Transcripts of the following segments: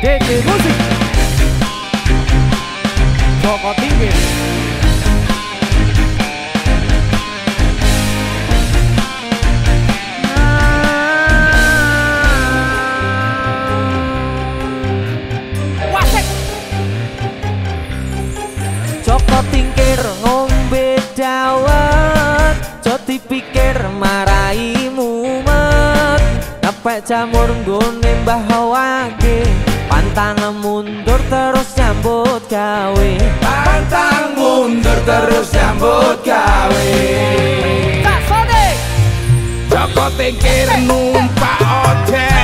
DG Musik Joko Tinggi Wasik. Joko Tingkir ngombe dawet Joti pikir marai mumet Nepek jamur nggone mbah wage Pantang mundur terus nyambut gawe. Pantang mundur terus nyambut gawe. Kak Sode Joko tingkir numpak ojek.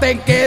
noten que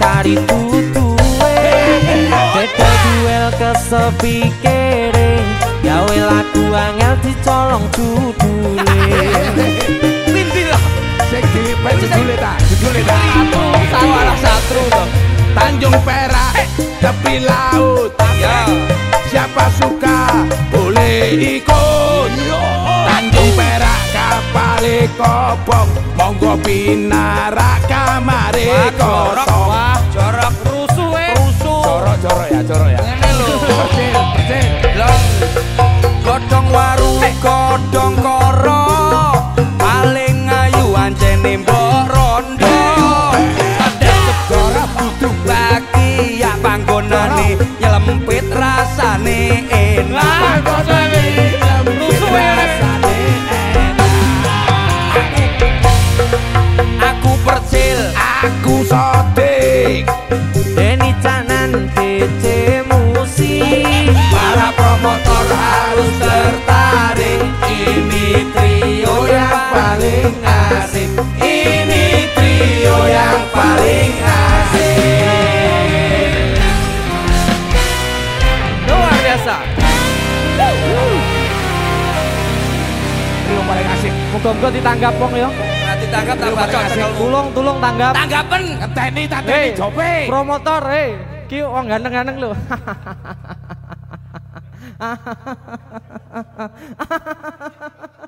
tari tutuwe. Dede duel kesepikere Yawe lagu angel dicolong tutuwe kopong monggo pinarak kamare kosong. PT Musik Para promotor harus tertarik Ini trio yang paling asik Ini trio yang paling asik Luar biasa Trio paling asik Moga-moga ditanggap pong ya nah, tanggap tambah. Tulung tulung tanggap. Tanggapan. teni tani hey, jope. Promotor hei. Ki wong ganteng-ganteng lho.